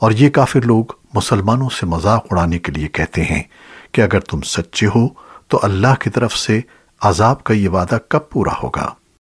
اور یہ کافر لوگ مسلمانوں سے مذاق اڑانے کے لیے کہتے ہیں کہ اگر تم سچے ہو تو اللہ کی طرف سے عذاب کا یہ وعدہ کب پورا ہوگا؟